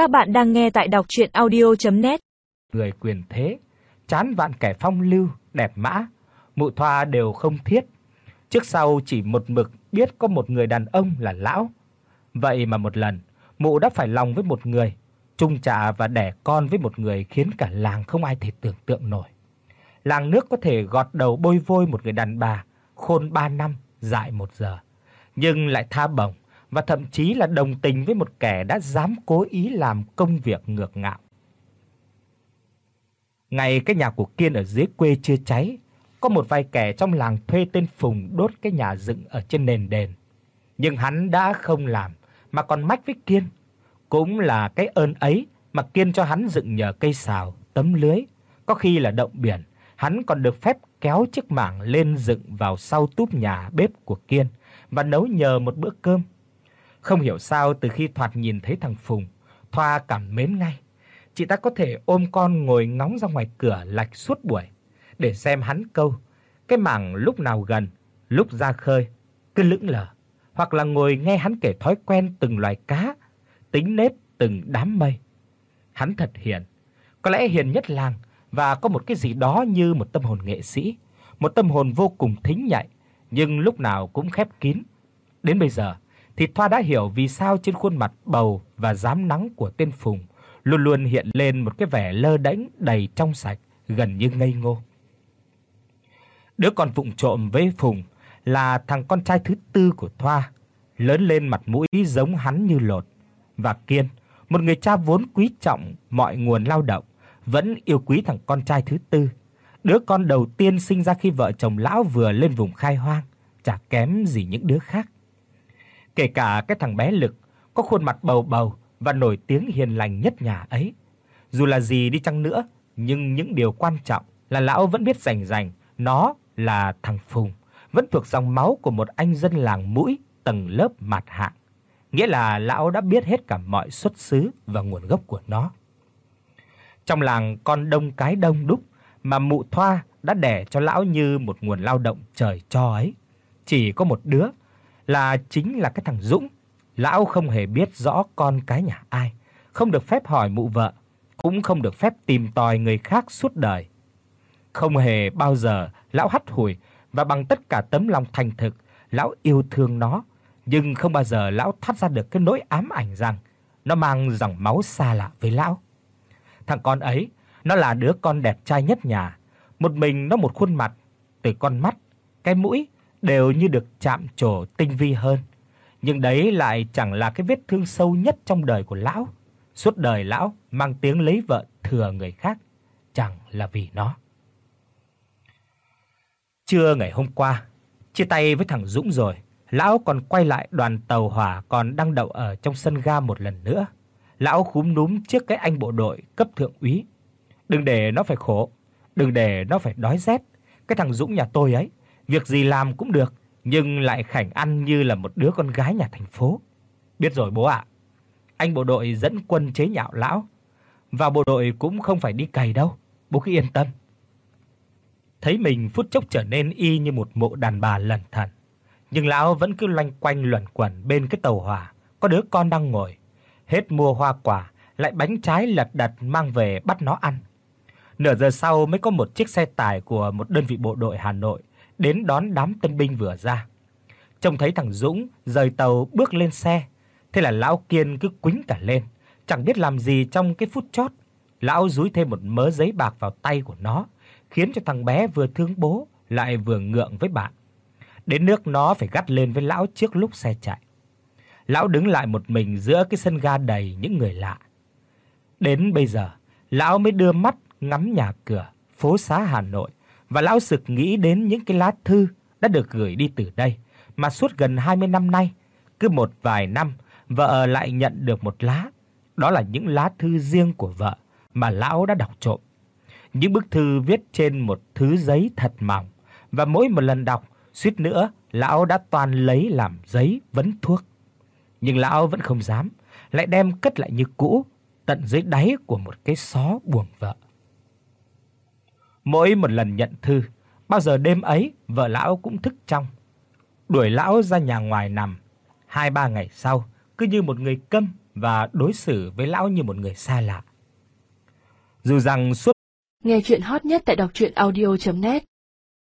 Các bạn đang nghe tại đọc audio net Người quyền thế, chán vạn kẻ phong lưu, đẹp mã, mụ thoa đều không thiết. Trước sau chỉ một mực biết có một người đàn ông là lão. Vậy mà một lần, mụ đã phải lòng với một người, chung trả và đẻ con với một người khiến cả làng không ai thể tưởng tượng nổi. Làng nước có thể gọt đầu bôi vôi một người đàn bà khôn 3 năm, dại 1 giờ, nhưng lại tha bổng và thậm chí là đồng tình với một kẻ đã dám cố ý làm công việc ngược ngạo. Ngày cái nhà của Kiên ở dưới quê chưa cháy, có một vài kẻ trong làng thuê tên Phùng đốt cái nhà dựng ở trên nền đền. Nhưng hắn đã không làm mà còn mách với Kiên, cũng là cái ơn ấy mà Kiên cho hắn dựng nhờ cây xào, tấm lưới, có khi là động biển, hắn còn được phép kéo chiếc mảng lên dựng vào sau túp nhà bếp của Kiên và nấu nhờ một bữa cơm. Không hiểu sao từ khi thoạt nhìn thấy thằng Phùng, Thoa cảm mến ngay. Chị ta có thể ôm con ngồi ngóng ra ngoài cửa lạch suốt buổi để xem hắn câu. Cái mảng lúc nào gần, lúc ra khơi, cứ lững lờ, hoặc là ngồi nghe hắn kể thói quen từng loài cá, tính nết từng đám mây. Hắn thật hiền, có lẽ hiền nhất làng và có một cái gì đó như một tâm hồn nghệ sĩ, một tâm hồn vô cùng thính nhạy, nhưng lúc nào cũng khép kín. Đến bây giờ thì Thoa đã hiểu vì sao trên khuôn mặt bầu và rám nắng của tên Phùng luôn luôn hiện lên một cái vẻ lơ đễnh đầy trong sạch, gần như ngây ngô. Đứa con vụng trộm với Phùng là thằng con trai thứ tư của Thoa, lớn lên mặt mũi giống hắn như lột. Và Kiên, một người cha vốn quý trọng mọi nguồn lao động, vẫn yêu quý thằng con trai thứ tư, đứa con đầu tiên sinh ra khi vợ chồng lão vừa lên vùng khai hoang, chả kém gì những đứa khác. Kể cả cái thằng bé Lực có khuôn mặt bầu bầu và nổi tiếng hiền lành nhất nhà ấy. Dù là gì đi chăng nữa, nhưng những điều quan trọng là lão vẫn biết rành rành nó là thằng Phùng, vẫn thuộc dòng máu của một anh dân làng mũi tầng lớp mạt hạng, nghĩa là lão đã biết hết cả mọi xuất xứ và nguồn gốc của nó. Trong làng con đông cái đông đúc mà mụ Thoa đã đẻ cho lão như một nguồn lao động trời cho ấy. Chỉ có một đứa là chính là cái thằng Dũng. Lão không hề biết rõ con cái nhà ai, không được phép hỏi mụ vợ, cũng không được phép tìm tòi người khác suốt đời. Không hề bao giờ lão hắt hủi và bằng tất cả tấm lòng thành thực, lão yêu thương nó, nhưng không bao giờ lão thoát ra được cái nỗi ám ảnh rằng nó mang dòng máu xa lạ với lão. Thằng con ấy, nó là đứa con đẹp trai nhất nhà, một mình nó một khuôn mặt, từ con mắt, cái mũi đều như được chạm trổ tinh vi hơn. Nhưng đấy lại chẳng là cái vết thương sâu nhất trong đời của lão. Suốt đời lão mang tiếng lấy vợ thừa người khác, chẳng là vì nó. Trưa ngày hôm qua, chia tay với thằng Dũng rồi, lão còn quay lại đoàn tàu hỏa còn đang đậu ở trong sân ga một lần nữa. Lão khúm núm trước cái anh bộ đội cấp thượng úy. Đừng để nó phải khổ, đừng để nó phải đói rét. Cái thằng Dũng nhà tôi ấy, việc gì làm cũng được, nhưng lại khảnh ăn như là một đứa con gái nhà thành phố. Biết rồi bố ạ. Anh bộ đội dẫn quân chế nhạo lão, vào bộ đội cũng không phải đi cày đâu, bố cứ yên tâm. Thấy mình phút chốc trở nên y như một mộ đàn bà lẩn thẩn, nhưng lão vẫn cứ loanh quanh luẩn quẩn bên cái tàu hỏa, có đứa con đang ngồi, hết mua hoa quả, lại bánh trái lật đật mang về bắt nó ăn. Nửa giờ sau mới có một chiếc xe tải của một đơn vị bộ đội Hà Nội đến đón đám tân binh vừa ra. Trông thấy thằng Dũng rời tàu bước lên xe, thế là lão Kiên cứ quĩnh cả lên, chẳng biết làm gì trong cái phút chót, lão dúi thêm một mớ giấy bạc vào tay của nó, khiến cho thằng bé vừa thương bố lại vừa ngượng với bạn. Đến nước nó phải gắt lên với lão trước lúc xe chạy. Lão đứng lại một mình giữa cái sân ga đầy những người lạ. Đến bây giờ, lão mới đưa mắt ngắm nhà cửa, phố xá Hà Nội và lão sực nghĩ đến những cái lá thư đã được gửi đi từ đây mà suốt gần 20 năm nay, cứ một vài năm vợ lại nhận được một lá. Đó là những lá thư riêng của vợ mà lão đã đọc trộm. Những bức thư viết trên một thứ giấy thật mỏng và mỗi một lần đọc, suýt nữa lão đã toàn lấy làm giấy vấn thuốc. Nhưng lão vẫn không dám, lại đem cất lại như cũ, tận dưới đáy của một cái xó buồng vợ. Mỗi một lần nhận thư, bao giờ đêm ấy vợ lão cũng thức trong. Đuổi lão ra nhà ngoài nằm, hai ba ngày sau, cứ như một người câm và đối xử với lão như một người xa lạ. Dù rằng suốt Nghe truyện hot nhất tại doctruyenaudio.net